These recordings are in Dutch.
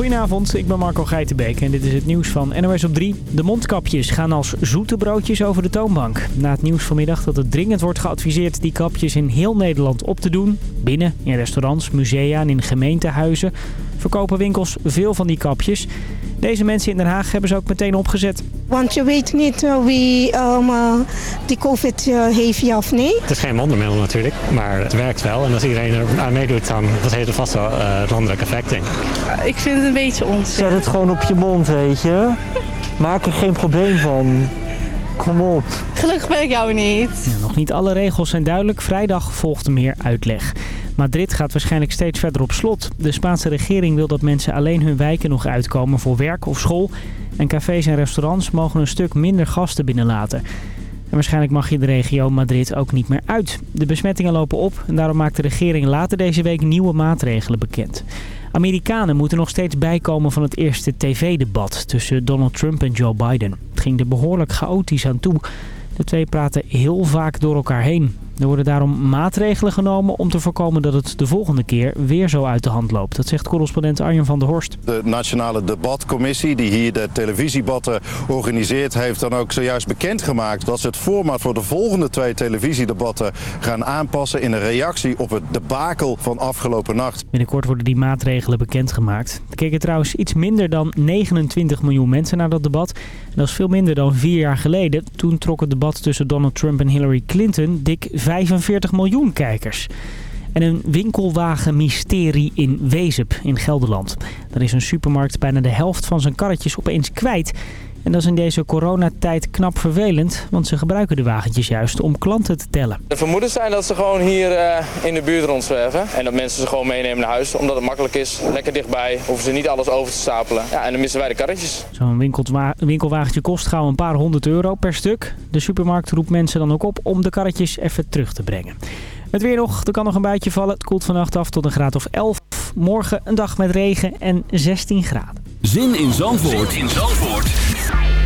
Goedenavond, ik ben Marco Geitenbeek en dit is het nieuws van NOS op 3. De mondkapjes gaan als zoete broodjes over de toonbank. Na het nieuws vanmiddag dat het dringend wordt geadviseerd die kapjes in heel Nederland op te doen. Binnen, in restaurants, musea en in gemeentehuizen verkopen winkels veel van die kapjes. Deze mensen in Den Haag hebben ze ook meteen opgezet. Want je weet niet uh, wie um, uh, die COVID uh, heeft, ja of nee. Het is geen wondermiddel natuurlijk, maar het werkt wel. En als iedereen er aan meedoet, dan dat heeft er vast wel het landelijk effect, denk ik. Ik vind het een beetje onzin. Zet het gewoon op je mond, weet je. Maak er geen probleem van. Kom op. Gelukkig ben ik jou niet. Ja, nog niet alle regels zijn duidelijk. Vrijdag volgt meer uitleg. Madrid gaat waarschijnlijk steeds verder op slot. De Spaanse regering wil dat mensen alleen hun wijken nog uitkomen voor werk of school. En cafés en restaurants mogen een stuk minder gasten binnenlaten. En waarschijnlijk mag je de regio Madrid ook niet meer uit. De besmettingen lopen op en daarom maakt de regering later deze week nieuwe maatregelen bekend. Amerikanen moeten nog steeds bijkomen van het eerste tv-debat tussen Donald Trump en Joe Biden. Ging er behoorlijk chaotisch aan toe. De twee praten heel vaak door elkaar heen. Er worden daarom maatregelen genomen om te voorkomen dat het de volgende keer weer zo uit de hand loopt. Dat zegt correspondent Arjen van der Horst. De Nationale Debatcommissie die hier de televisiedebatten organiseert... heeft dan ook zojuist bekendgemaakt dat ze het format voor de volgende twee televisiedebatten gaan aanpassen... in een reactie op het debakel van afgelopen nacht. Binnenkort worden die maatregelen bekendgemaakt. Er keken trouwens iets minder dan 29 miljoen mensen naar dat debat. En dat is veel minder dan vier jaar geleden. Toen trok het debat tussen Donald Trump en Hillary Clinton dik 45 miljoen kijkers. En een winkelwagenmysterie in Wezep in Gelderland. Daar is een supermarkt bijna de helft van zijn karretjes opeens kwijt. En dat is in deze coronatijd knap vervelend, want ze gebruiken de wagentjes juist om klanten te tellen. De vermoedens zijn dat ze gewoon hier uh, in de buurt rondzwerven en dat mensen ze gewoon meenemen naar huis. Omdat het makkelijk is, lekker dichtbij, hoeven ze niet alles over te stapelen. Ja, en dan missen wij de karretjes. Zo'n winkelwagentje kost gauw een paar honderd euro per stuk. De supermarkt roept mensen dan ook op om de karretjes even terug te brengen. Het weer nog, er kan nog een buitje vallen. Het koelt vannacht af tot een graad of 11. Morgen een dag met regen en 16 graden. Zin in Zandvoort, zin in Zandvoort.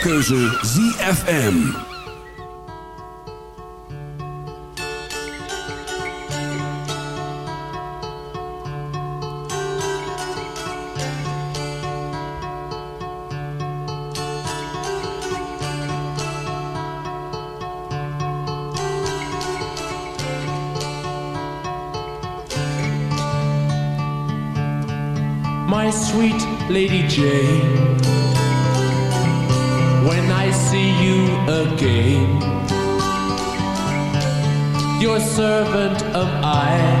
Keuze ZFM. my sweet Lady Jane. Servant of I,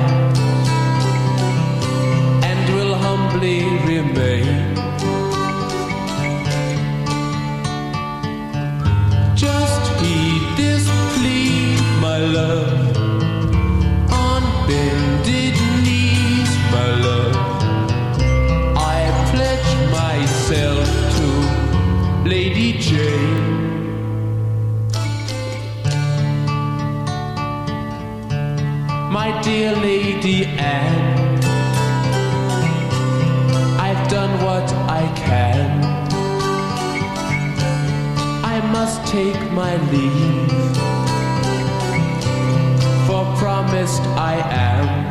must take my leave, for promised I am.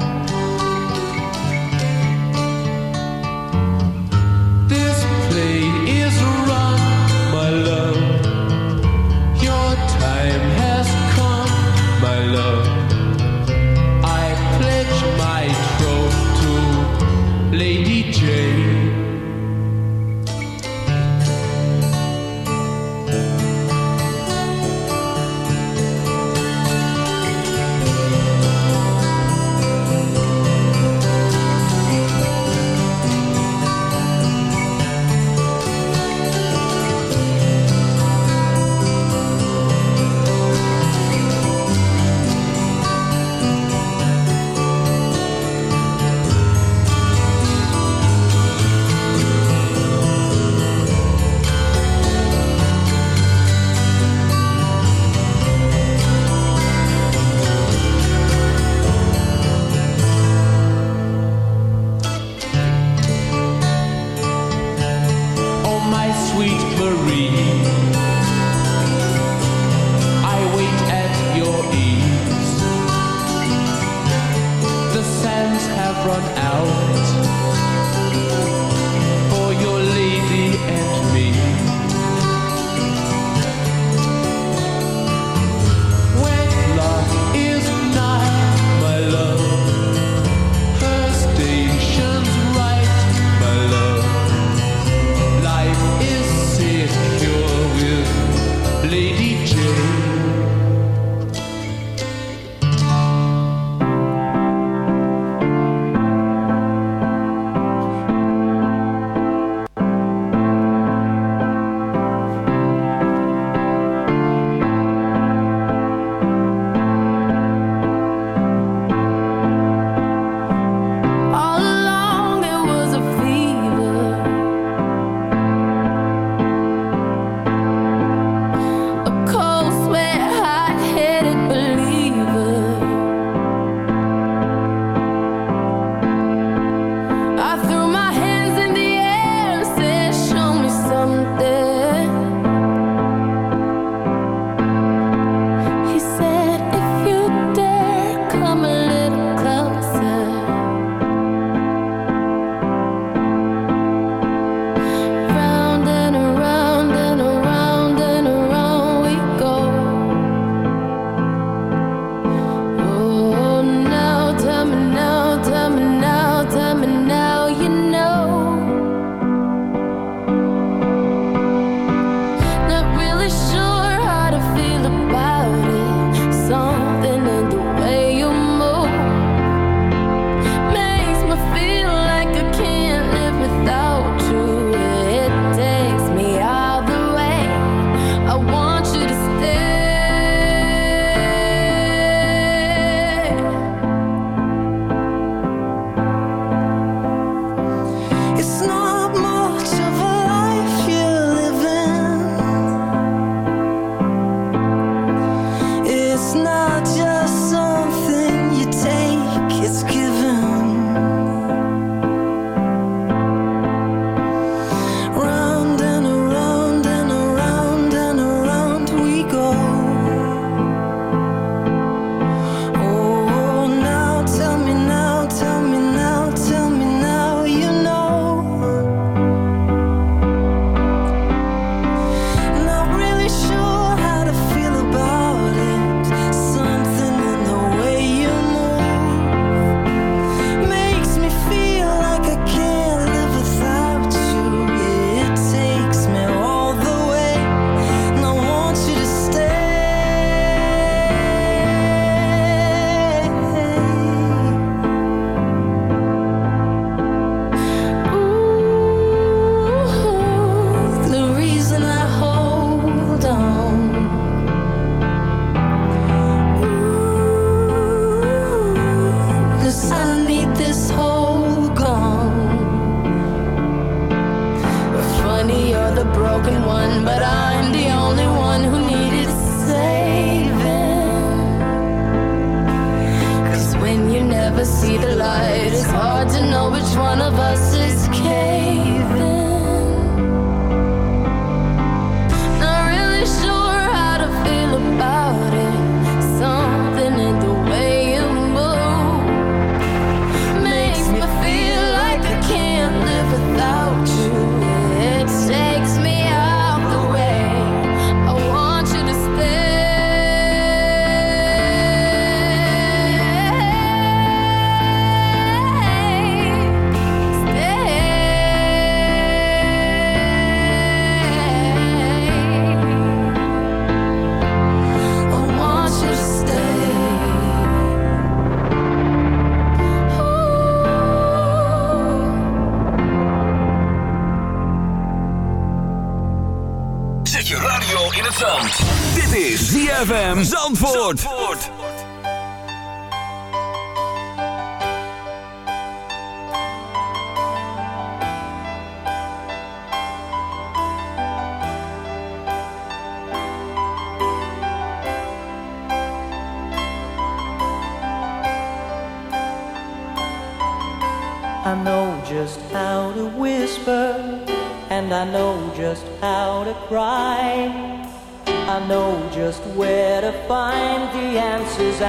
ZFM Zandvoort.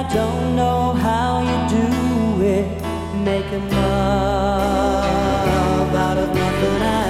I don't know how you do it. making love out of nothing. I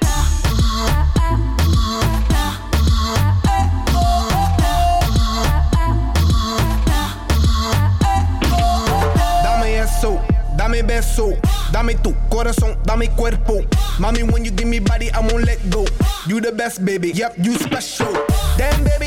eso. Dame tu corazón, dame cuerpo. Mommy, when you give me body, I won't let go. You the best, baby. Yep, you special. Damn, baby.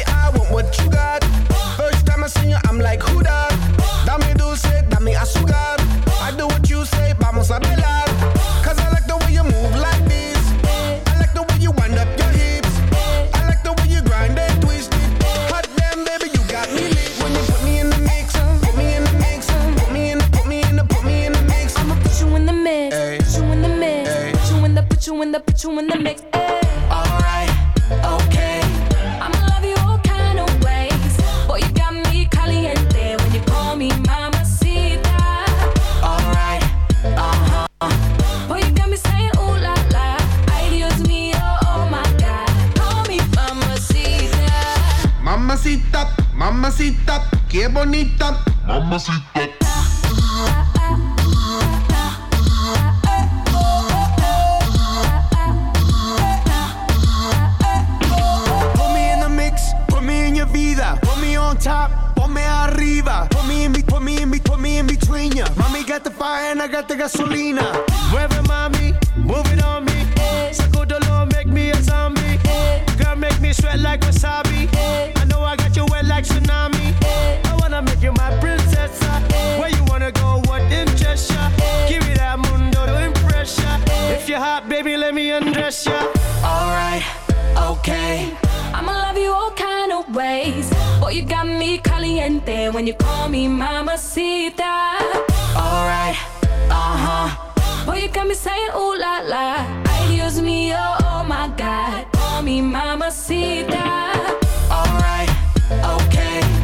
guess you're alright, okay. I'ma love you all kind of ways. Boy, you got me caliente when you call me mamacita. Alright, uh huh. Boy, you got me saying ooh la la. Excuse me, oh, oh my God. Call me mamacita. Alright, okay.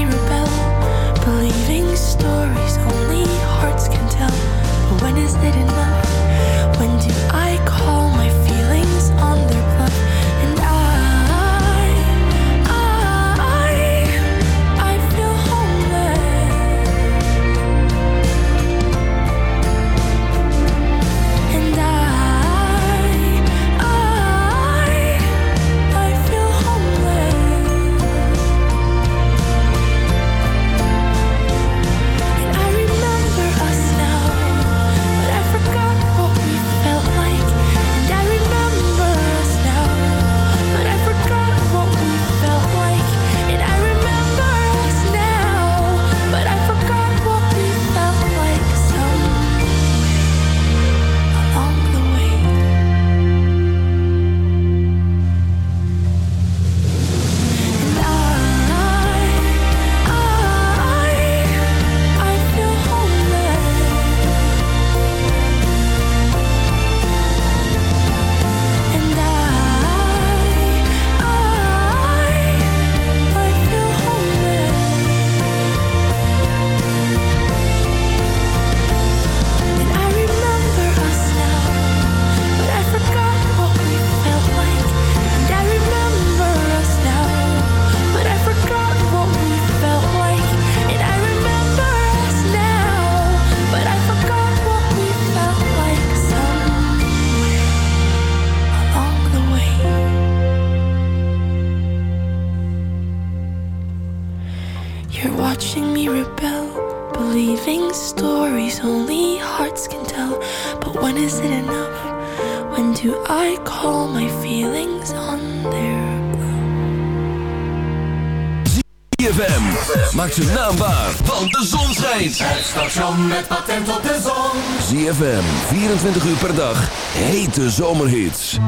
When is it enough? When do I call my feelings on their ZFM, maak ze naambaar, want de zon schijnt. Het station met patent op de zon. ZFM, 24 uur per dag, hete zomerhits.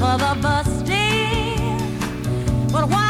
for the busting. But why?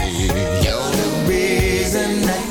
you're the reason that